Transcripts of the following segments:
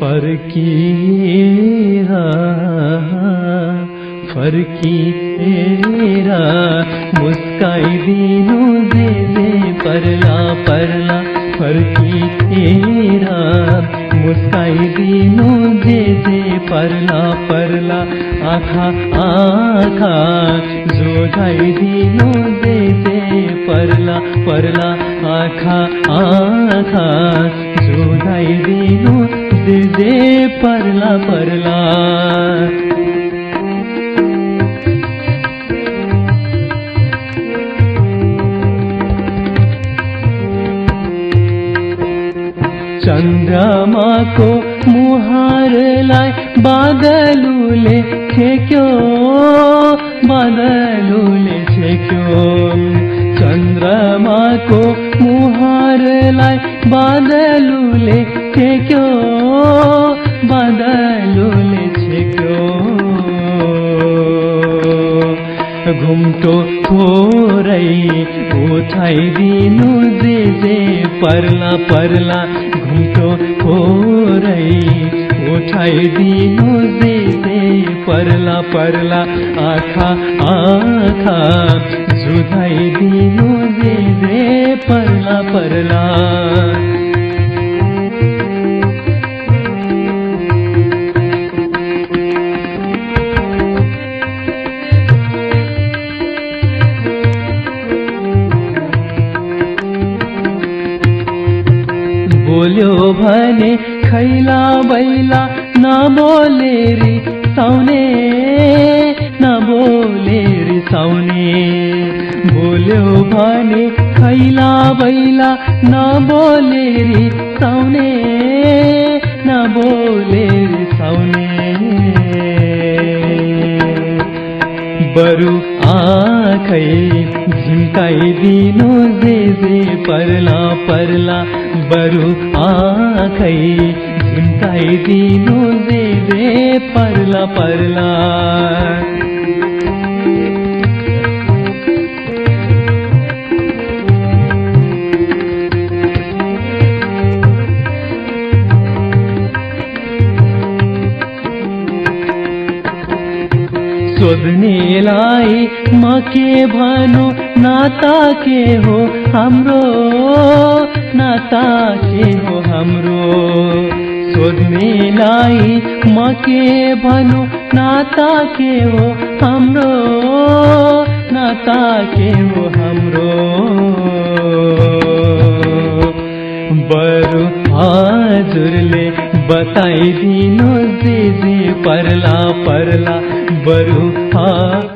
फरकीरा फरकी तेरा। मुस्काई दिनों दे दे, परला परला, फरकी तेरा। मुस्काई दिनों दे दे, परला परला, आखा आखा। जोधाई दिनों दे दे, परला परला, आखा आखा। जोधाई दिनों पर्ला। चन्द्रमाको मुहारलाई बादलुले छेक्यो बादलुले छेक्यो। चन्द्रमाको मुहारलाई बादलुले छेक्यो। घुम्टो थोरै उठाइदिनु जे जे पर्ला पर्ला घुम्टो थोरै उठाइदिनु जे जे पर्ला पर्ला आँखा आँखा जुधाइदिनु जे जे पर्ला पर्ला। खैला बैला नबोले रिसाउने नबोले रिसाउने बोल्यो भने खैला बैला नबोले रिसाउने नबोले रिसाउने बरु आँखै झिम्काइदिनु जे जे पर्ला पर्ला। बरु आँखै झिम्काइदिनु जे जे पर्ला पर्ला। सोध्नेलाई म के भनु नाता के हो हाम्रो नाता के हो हाम्रो। सोध्नेलाई म के भनु नाता के हो हाम्रो, नाता के हो हाम्रो। बरु हजुरले बताइदिनु जे जे पर्ला पर्ला। बरु बरु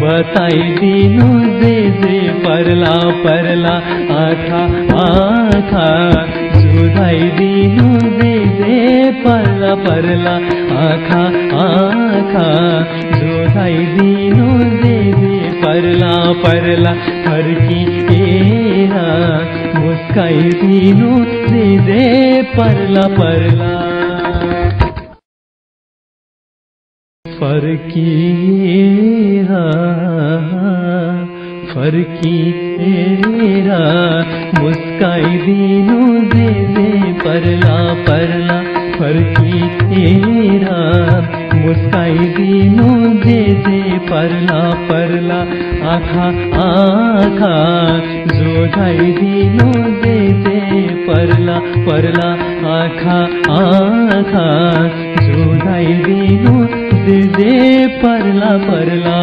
हजुरले बताइदिनु जे जे पर्ला पर्ला। आँखा आँखा जुधाइदिनु जे जे पर्ला पर्ला। आँखा आँखा जुधाइदिनु जे जे पर्ला पर्ला। फर्किएर मुस्काइदिनु जे जे पर्ला पर्ला। तेरा फरकी तेरा मुस्काई दिनों दे दे परला परला, फरकी तेरा, मुस्काई दिनों दे दे परला परला, आखा आखा जोधाई दिनों दे दे परला परला, आखा आखा जोधाई दिनों जे पर्ला पर्ला।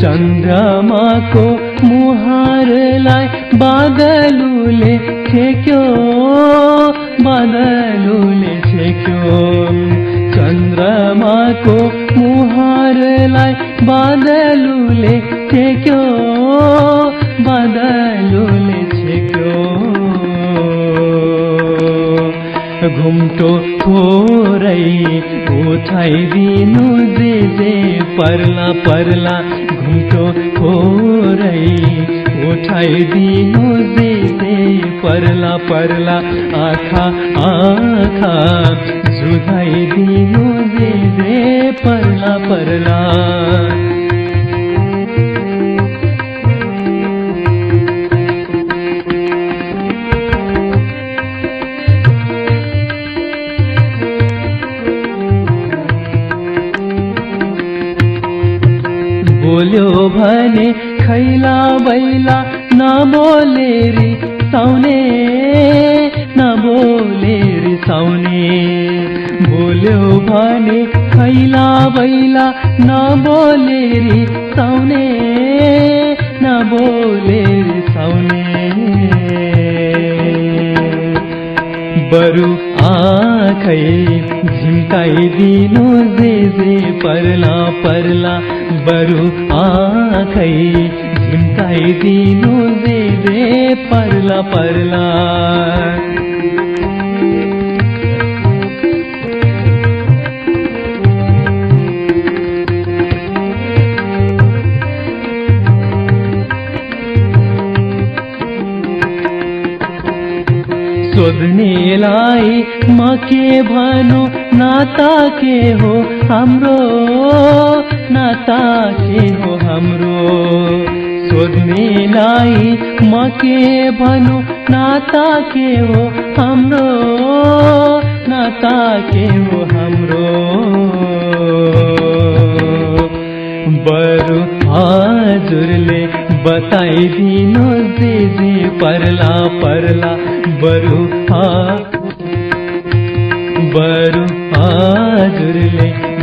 चन्द्रमाको मुहारलाई बादलुले छेक्यो बादलुले छेक्यो। चन्द्रमाको मुहारलाई बादलुले छेक्यो बादलुले छेक्यो। घुम्टो थोरै उठाइदिनु जे जे पर्ला पर्ला। घुम्टो थोरै उठाइदिनु जे जे पर्ला पर्ला। आँखा आँखा हृदय दियो जे जे परला परला बोल्यो भने खैला बैला ना बोले साउने ना बोले साउने. बोल्यो भने खैला बैला नबोले रिसाउने नबोले रिसाउने बरु आँखै झिम्काइदिनु जे जे पर्ला पर्ला बरु आँखै झिम्काइदिनु जे जे पर्ला पर्ला। सोध्नेलाई म के भनु? नाता के हो हाम्रो? नाता के हो हाम्रो? सोध्नेलाई म के भनु? नाता के हो हाम्रो? नाता के हो हाम्रो?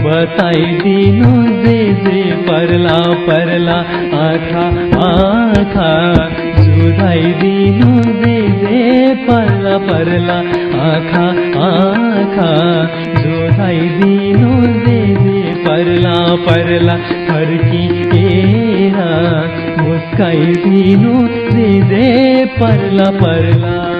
हजुरले बताइदिनु जे जे पर्ला पर्ला आँखा आँखा। सुधाइदिनु जे जे पर्ला पर्ला आँखा आँखा। जोधाइदिनु जे जे पर्ला पर्ला फर्किएर मुस्काइदिनु जे जे पर्ला पर्ला